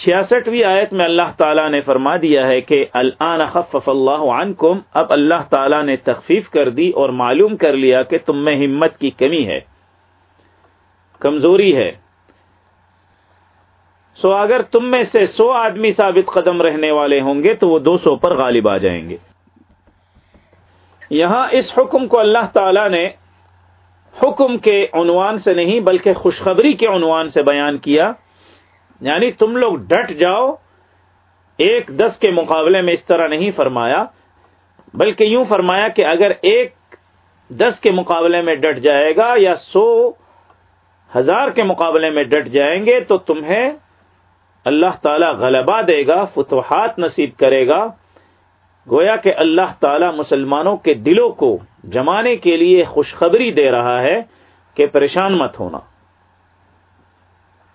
چھیاسٹھویں آیت میں اللہ تعالیٰ نے فرما دیا ہے کہ الان خفف اللہ عنکم، اب اللہ تعالیٰ نے تخفیف کر دی اور معلوم کر لیا کہ تم میں ہمت کی کمی ہے، کمزوری ہے۔ سو اگر تم میں سے سو آدمی ثابت قدم رہنے والے ہوں گے تو وہ دو سو پر غالب آ جائیں گے۔ یہاں اس حکم کو اللہ تعالی نے حکم کے عنوان سے نہیں بلکہ خوشخبری کے عنوان سے بیان کیا۔ یعنی تم لوگ ڈٹ جاؤ، ایک دس کے مقابلے میں اس طرح نہیں فرمایا، بلکہ یوں فرمایا کہ اگر ایک دس کے مقابلے میں ڈٹ جائے گا یا سو ہزار کے مقابلے میں ڈٹ جائیں گے تو تمہیں اللہ تعالی غلبہ دے گا، فتوحات نصیب کرے گا۔ گویا کہ اللہ تعالی مسلمانوں کے دلوں کو جمانے کے لیے خوشخبری دے رہا ہے کہ پریشان مت ہونا۔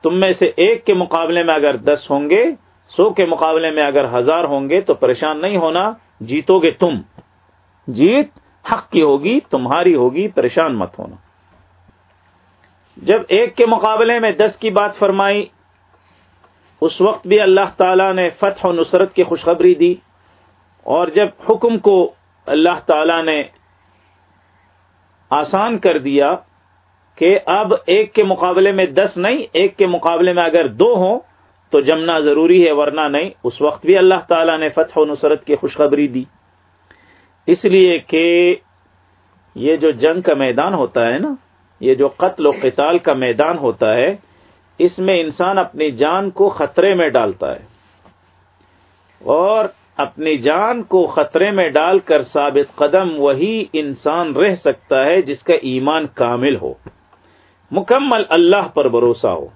تم میں سے ایک کے مقابلے میں اگر دس ہوں گے، سو کے مقابلے میں اگر ہزار ہوں گے، تو پریشان نہیں ہونا، جیتو گے تم۔ جیت حق کی ہوگی، تمہاری ہوگی، پریشان مت ہونا۔ جب ایک کے مقابلے میں دس کی بات فرمائی، اس وقت بھی اللہ تعالی نے فتح و نصرت کی خوشخبری دی۔ اور جب حکم کو اللہ تعالی نے آسان کر دیا کہ اب ایک کے مقابلے میں دس نہیں، ایک کے مقابلے میں اگر دو ہوں تو جمنا ضروری ہے، ورنہ نہیں۔ اس وقت بھی اللہ تعالی نے فتح و نصرت کی خوشخبری دی۔ اس لیے کہ یہ جو جنگ کا میدان ہوتا ہے نا، یہ جو قتل و قتال کا میدان ہوتا ہے، اس میں انسان اپنی جان کو خطرے میں ڈالتا ہے۔ اور اپنی جان کو خطرے میں ڈال کر ثابت قدم وہی انسان رہ سکتا ہے جس کا ایمان کامل ہو۔ مکمل اللہ پر بھروسہ ہو۔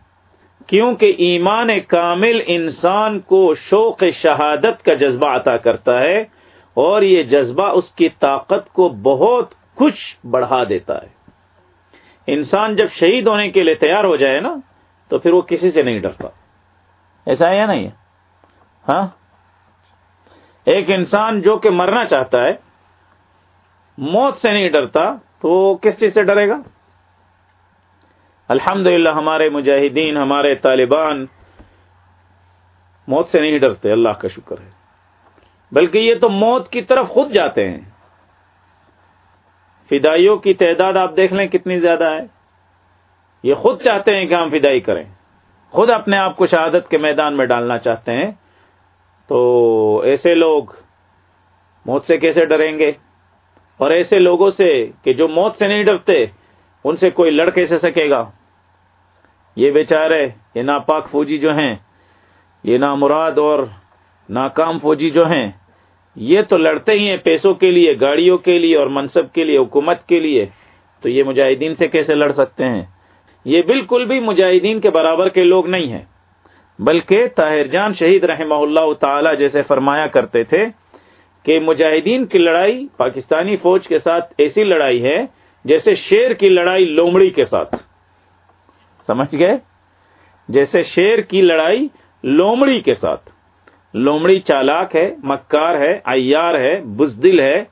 کیونکہ ایمان کامل انسان کو شوق شہادت کا جذبہ عطا کرتا ہے اور یہ جذبہ اس کی طاقت کو بہت کچھ بڑھا دیتا ہے۔ انسان جب شہید ہونے کے لیے تیار ہو جائے نا، تو پھر وہ کسی سے نہیں ڈرتا۔ ایسا ہے یا نہیں ہاں؟ ایک انسان جو کہ مرنا چاہتا ہے، موت سے نہیں ڈرتا، تو وہ کس چیز سے ڈرے گا؟ الحمد ہمارے مجاہدین، ہمارے طالبان موت سے نہیں ڈرتے، اللہ کا شکر ہے۔ بلکہ یہ تو موت کی طرف خود جاتے ہیں۔ فدائیوں کی تعداد آپ دیکھ لیں کتنی زیادہ ہے۔ یہ خود چاہتے ہیں کہ ہم فدائی کریں۔ خود اپنے آپ کو شہادت کے میدان میں ڈالنا چاہتے ہیں۔ تو ایسے لوگ موت سے کیسے ڈریں گے؟ اور ایسے لوگوں سے کہ جو موت سے نہیں ڈرتے، ان سے کوئی لڑ کیسے سکے گا۔ یہ بیچارے، یہ ناپاک فوجی جو ہیں، یہ نامراد اور ناکام فوجی جو ہیں، یہ تو لڑتے ہی ہیں پیسوں کے لیے، گاڑیوں کے لیے اور منصب کے لیے، حکومت کے لیے، تو یہ مجاہدین سے کیسے لڑ سکتے ہیں؟ یہ بالکل بھی مجاہدین کے برابر کے لوگ نہیں ہیں۔ بلکہ طاہر جان شہید رحمہ اللہ تعالی جیسے فرمایا کرتے تھے کہ مجاہدین کی لڑائی پاکستانی فوج کے ساتھ ایسی لڑائی ہے جیسے شیر کی لڑائی لومڑی کے ساتھ۔ سمجھ گئے؟ جیسے شیر کی لڑائی لومڑی کے ساتھ۔ لومڑی چالاک ہے، مکار ہے ایار ہے، بزدل ہے،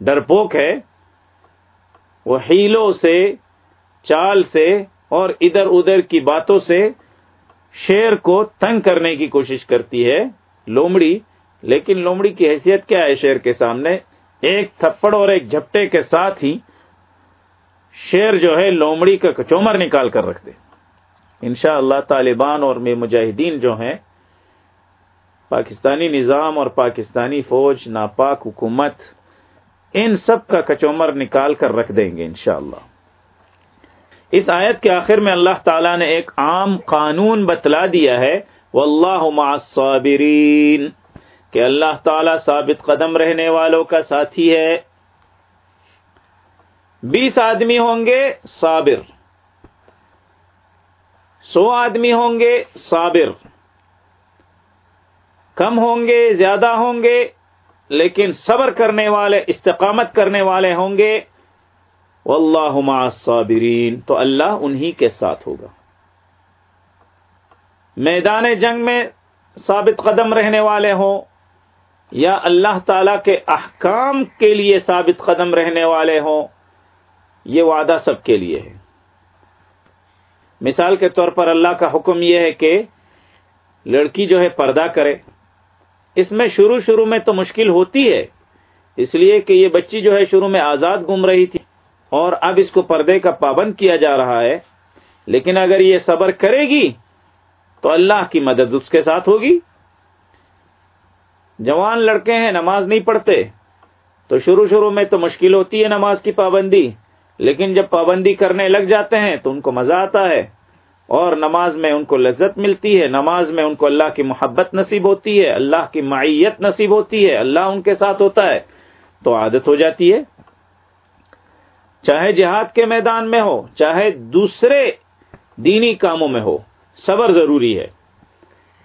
ڈرپوک ہے۔ وہ ہیلوں سے، چال سے اور ادھر ادھر کی باتوں سے شیر کو تنگ کرنے کی کوشش کرتی ہے لومڑی۔ لیکن لومڑی کی حیثیت کیا ہے شیر کے سامنے؟ ایک تھپڑ اور ایک جھپٹے کے ساتھ ہی شیر جو ہے لومڑی کا کچومر نکال کر رکھ دے۔ انشاء اللہ طالبان اور میں مجاہدین جو ہیں، پاکستانی نظام اور پاکستانی فوج، ناپاک حکومت، ان سب کا کچومر نکال کر رکھ دیں گے انشاءاللہ۔ اللہ اس آیت کے آخر میں اللہ تعالیٰ نے ایک عام قانون بتلا دیا ہے واللہ مع الصابرین کہ اللہ تعالیٰ ثابت قدم رہنے والوں کا ساتھی ہے۔ بیس آدمی ہوں گے، صابر۔ سو آدمی ہوں گے، صابر۔ کم ہوں گے، زیادہ ہوں گے، لیکن صبر کرنے والے، استقامت کرنے والے ہوں گے۔ واللہ مع الصابرین۔ تو اللہ انہی کے ساتھ ہوگا۔ میدان جنگ میں ثابت قدم رہنے والے ہوں۔ یا اللہ تعالی کے احکام کے لیے ثابت قدم رہنے والے ہوں۔ یہ وعدہ سب کے لیے ہے۔ مثال کے طور پر اللہ کا حکم یہ ہے کہ لڑکی جو ہے پردہ کرے۔ اس میں شروع شروع میں تو مشکل ہوتی ہے، اس لیے کہ یہ بچی جو ہے شروع میں آزاد گم رہی تھی اور اب اس کو پردے کا پابند کیا جا رہا ہے۔ لیکن اگر یہ صبر کرے گی تو اللہ کی مدد اس کے ساتھ ہوگی۔ جوان لڑکے ہیں، نماز نہیں پڑھتے، تو شروع شروع میں تو مشکل ہوتی ہے نماز کی پابندی۔ لیکن جب پابندی کرنے لگ جاتے ہیں تو ان کو مزہ آتا ہے۔ اور نماز میں ان کو لذت ملتی ہے، نماز میں ان کو اللہ کی محبت نصیب ہوتی ہے، اللہ کی معیت نصیب ہوتی ہے، اللہ ان کے ساتھ ہوتا ہے، تو عادت ہو جاتی ہے۔ چاہے جہاد کے میدان میں ہو، چاہے دوسرے دینی کاموں میں ہو، صبر ضروری ہے۔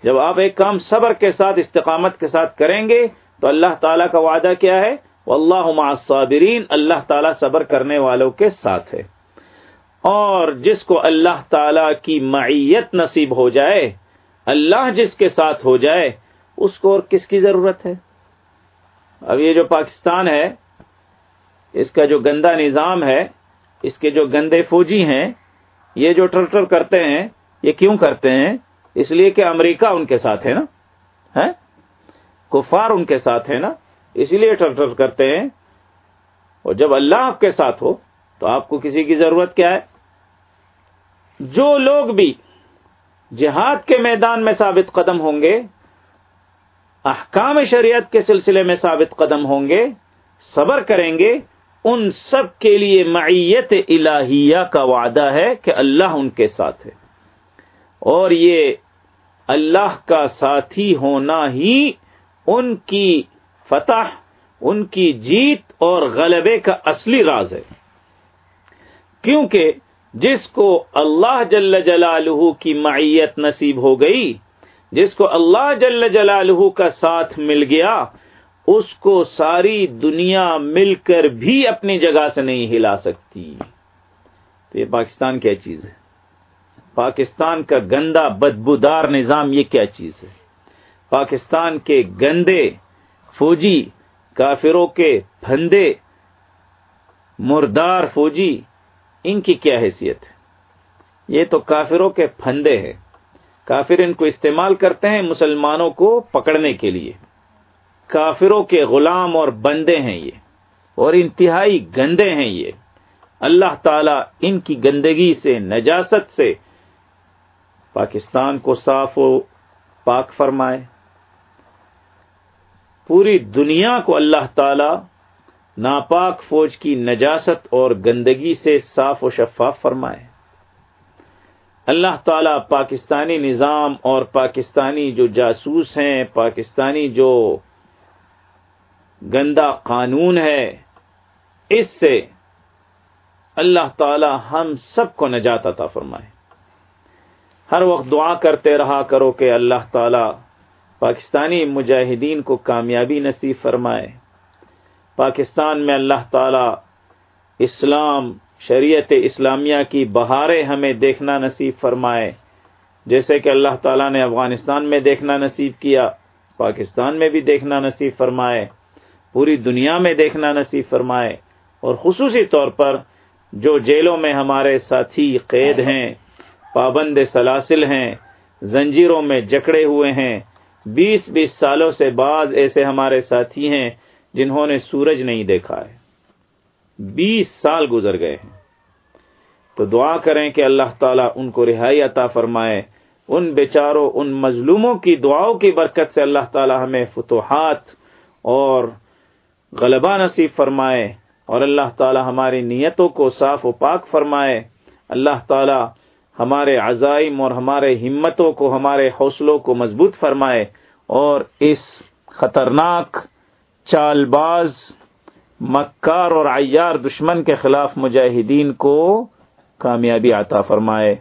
جب آپ ایک کام صبر کے ساتھ، استقامت کے ساتھ کریں گے، تو اللہ تعالیٰ کا وعدہ کیا ہے؟ اللہ صابرین اللہ تعالیٰ صبر کرنے والوں کے ساتھ ہے۔ اور جس کو اللہ تعالی کی معیت نصیب ہو جائے، اللہ جس کے ساتھ ہو جائے، اس کو اور کس کی ضرورت ہے؟ اب یہ جو پاکستان ہے، اس کا جو گندا نظام ہے، اس کے جو گندے فوجی ہیں، یہ جو ٹرٹر کرتے ہیں، یہ کیوں کرتے ہیں؟ اس لیے کہ امریکہ ان کے ساتھ ہے نا؟ کفار ان کے ساتھ ہے نا؟ اسی لیے ٹرٹر کرتے ہیں۔ اور جب اللہ آپ کے ساتھ ہو، تو آپ کو کسی کی ضرورت کیا ہے؟ جو لوگ بھی جہاد کے میدان میں ثابت قدم ہوں گے، احکام شریعت کے سلسلے میں ثابت قدم ہوں گے، صبر کریں گے، ان سب کے لیے معیت الہیہ کا وعدہ ہے کہ اللہ ان کے ساتھ ہے۔ اور یہ اللہ کا ساتھی ہونا ہی ان کی فتح، ان کی جیت اور غلبے کا اصلی راز ہے۔ کیونکہ جس کو اللہ جل جلالہ کی معیت نصیب ہو گئی، جس کو اللہ جل جلالہ کا ساتھ مل گیا، اس کو ساری دنیا مل کر بھی اپنی جگہ سے نہیں ہلا سکتی۔ تو یہ پاکستان کیا چیز ہے؟ پاکستان کا گندا بدبودار نظام یہ کیا چیز ہے؟ پاکستان کے گندے فوجی، کافروں کے پھندے، مردار فوجی ان کی کیا حیثیت ہے؟ یہ تو کافروں کے پھندے ہیں۔ کافر ان کو استعمال کرتے ہیں مسلمانوں کو پکڑنے کے لیے۔ کافروں کے غلام اور بندے ہیں یہ۔ اور انتہائی گندے ہیں یہ۔ اللہ تعالی ان کی گندگی سے، نجاست سے پاکستان کو صاف و پاک فرمائے۔ پوری دنیا کو اللہ تعالی ناپاک فوج کی نجاست اور گندگی سے صاف و شفاف فرمائے۔ اللہ تعالی پاکستانی نظام اور پاکستانی جو جاسوس ہیں، پاکستانی جو گندا قانون ہے، اس سے اللہ تعالی ہم سب کو نجات عطا فرمائے۔ ہر وقت دعا کرتے رہا کرو کہ اللہ تعالی پاکستانی مجاہدین کو کامیابی نصیب فرمائے۔ پاکستان میں اللہ تعالی اسلام، شریعت اسلامیہ کی بہاریں ہمیں دیکھنا نصیب فرمائے۔ جیسے کہ اللہ تعالیٰ نے افغانستان میں دیکھنا نصیب کیا، پاکستان میں بھی دیکھنا نصیب فرمائے، پوری دنیا میں دیکھنا نصیب فرمائے۔ اور خصوصی طور پر جو جیلوں میں ہمارے ساتھی قید ہیں، پابند سلاسل ہیں، زنجیروں میں جکڑے ہوئے ہیں، بیس بیس سالوں سے بعض ایسے ہمارے ساتھی ہیں جنہوں نے سورج نہیں دیکھا ہے۔ بیس سال گزر گئے ہیں۔ تو دعا کریں کہ اللہ تعالیٰ ان کو رہائی عطا فرمائے۔ ان بیچاروں، ان مظلوموں کی دعاؤں کی برکت سے اللہ تعالیٰ ہمیں فتوحات اور غلبہ نصیب فرمائے اور اللہ تعالیٰ ہماری نیتوں کو صاف و پاک فرمائے۔ اللہ تعالیٰ ہمارے عزائم اور ہمارے ہمتوں کو، ہمارے حوصلوں کو مضبوط فرمائے اور اس خطرناک چال باز مکار اور عیار دشمن کے خلاف مجاہدین کو کامیابی عطا فرمائے۔